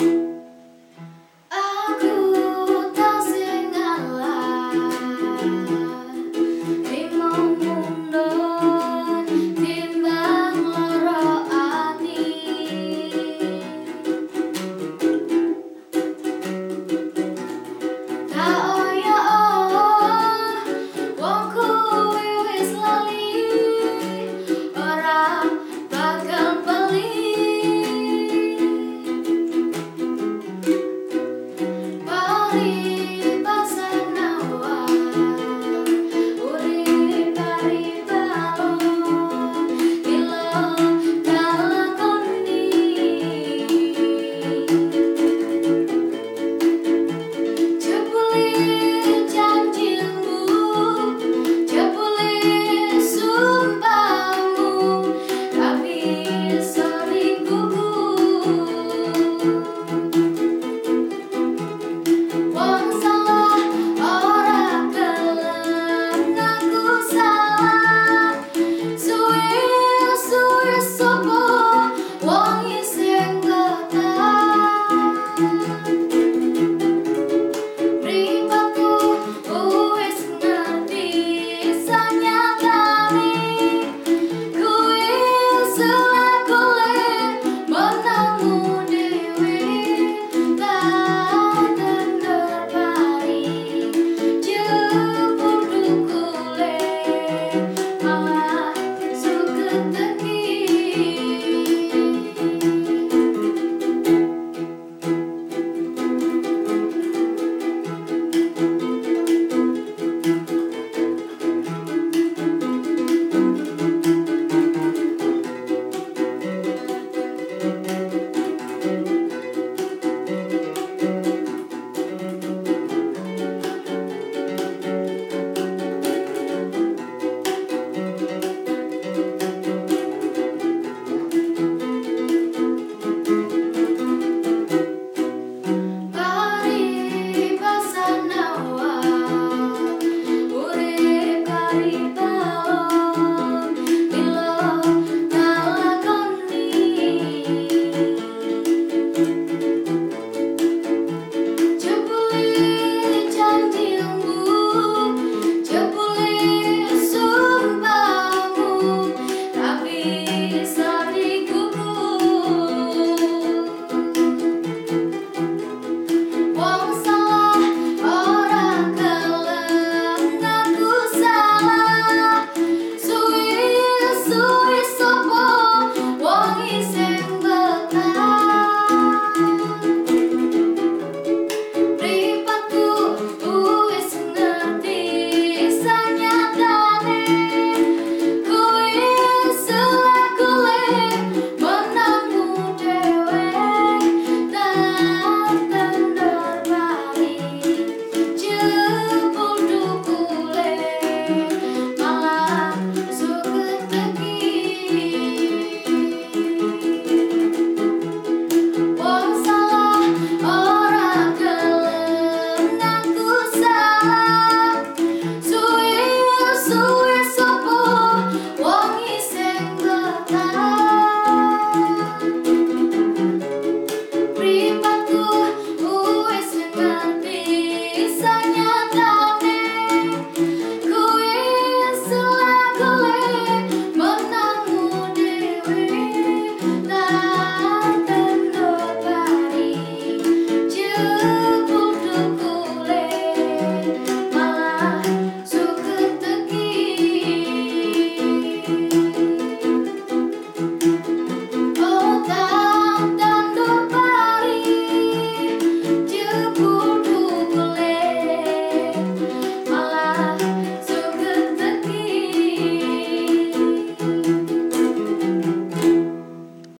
you Let the Oh,